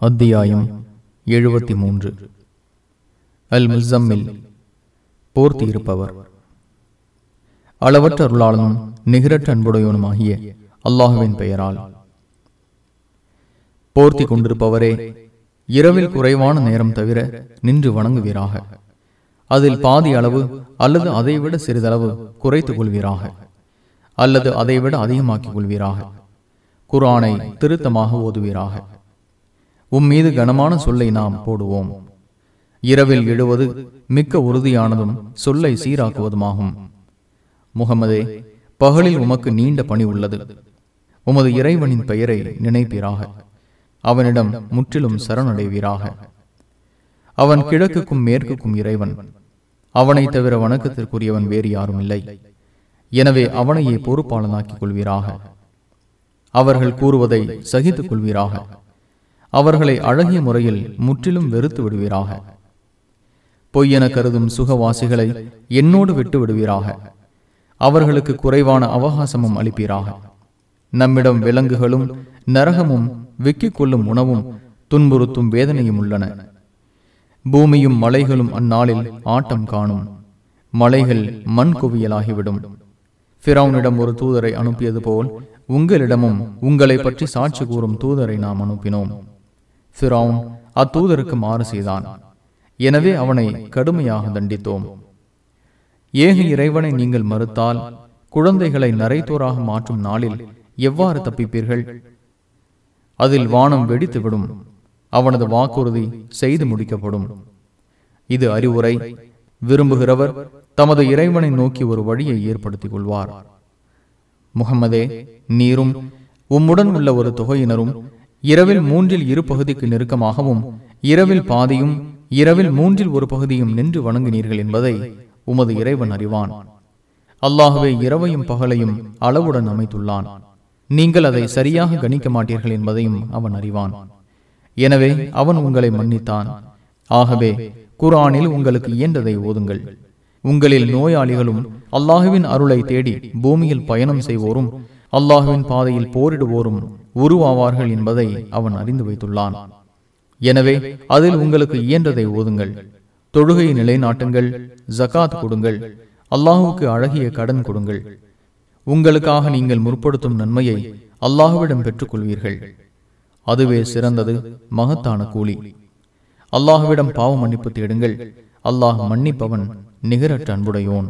அத்தியாயம் எழுபத்தி மூன்று. அல் முசம்மில் போர்த்தி இருப்பவர் அளவற்ற அருளாளனும் நிகரற்ற அன்புடையவனுமாகிய அல்லாஹுவின் பெயரால். போர்த்தி கொண்டிருப்பவரே இரவில் குறைவான நேரம் தவிர நின்று வணங்குவீராக. அதில் பாதி அளவு அல்லது அதைவிட சிறிதளவு குறைத்துக் கொள்வீராக. அல்லது அதைவிட அதிகமாக்கிக் கொள்வீராக. குரானை திருத்தமாக ஓதுவீராக. உம் மீது கனமான சொல்லை நாம் போடுவோம். இரவில் எழுவது மிக்க உறுதியானதும் சொல்லை சீராக்குவதுமாகும். முகமதே பகலில் உமக்கு நீண்ட பணி உள்ளது. உமது இறைவனின் பெயரை நினைப்பீராக. அவனிடம் முற்றிலும் சரணடைவீராக. அவன் கிழக்குக்கும் மேற்குக்கும் இறைவன். அவனை தவிர வணக்கத்திற்குரியவன் வேறு யாரும் இல்லை எனவே அவனையே பொறுப்பாளனாக்கிக் கொள்வீராக. அவர்கள் கூறுவதை சகித்துக் கொள்வீராக. அவர்களை அழகிய முறையில் முற்றிலும் வெறுத்து விடுவீராக. பொய்யென கருதும் சுகவாசிகளை என்னோடு விட்டு விடுவீராக. அவர்களுக்கு குறைவான அவகாசமும் அளிப்பீராக. நம்மிடம் விலங்குகளும் நரகமும் விக்கிக் கொள்ளும் உணவும் துன்புறுத்தும் வேதனையும் உள்ளன. பூமியும் மலைகளும் அந்நாளில் ஆட்டம் காணும். மலைகள் மண் குவியலாகிவிடும். பிரவுனிடம் ஒரு தூதரை அனுப்பியது போல் உங்களிடமும் உங்களை பற்றி சாட்சி கூறும் தூதரை நாம் அனுப்பினோம். பிறவுன் அத்தூதருக்கு மாறு செய்தான். எனவே அவனை கடுமையாக தண்டித்தோம். ஏக இறைவனை நீங்கள் மறுத்தால் குழந்தைகளை நரைத்தோராக மாற்றும் நாளில் எவ்வாறு தப்பிப்பீர்கள்? அதில் வானம் வெடித்துவிடும். அவனது வாக்குறுதி செய்து முடிக்கப்படும். இது அறிவுரை. விரும்புகிறவர் தமது இறைவனை நோக்கி ஒரு வழியை ஏற்படுத்திக் கொள்வார். முகமதே நீரும் உம்முடன் உள்ள ஒரு தொகையினரும் இரவில் மூன்றில் இரு பகுதிக்கு நெருக்கமாகவும் இரவில் பாதியும் இரவில் மூன்றில் ஒரு பகுதியும் நின்று வணங்கினீர்கள் என்பதை உமது இறைவன் அறிவான். அல்லாகவே இரவையும் பகலையும் அளவுடன் அமைத்துள்ளான். நீங்கள் அதை சரியாக கணிக்க மாட்டீர்கள் என்பதையும் அவன் அறிவான். எனவே அவன் உங்களை மன்னித்தான். ஆகவே குரானில் உங்களுக்கு இயன்றதை ஓதுங்கள். உங்களில் நோயாளிகளும் அல்லாஹுவின் அருளை தேடி பூமியில் பயணம் செய்வோரும் அல்லாஹுவின் பாதையில் போரிடுவோரும் உருவாவார்கள் என்பதை அவன் அறிந்து வைத்துள்ளான். எனவே அதில் உங்களுக்கு இயன்றதை ஓதுங்கள். தொழுகையை நிலைநாட்டுங்கள் ஜகாத் கொடுங்கள் அல்லாஹுக்கு அழகிய கடன் கொடுங்கள். உங்களுக்காக நீங்கள் முற்படுத்தும் நன்மையை அல்லாஹுவிடம் பெற்றுக்கொள்வீர்கள். அதுவே சிறந்தது மகத்தான கூலி. அல்லாஹுவிடம் பாவ மன்னிப்பு தேடுங்கள். அல்லாஹ் மன்னிப்பவன் நிகரற்ற அன்புடையோன்.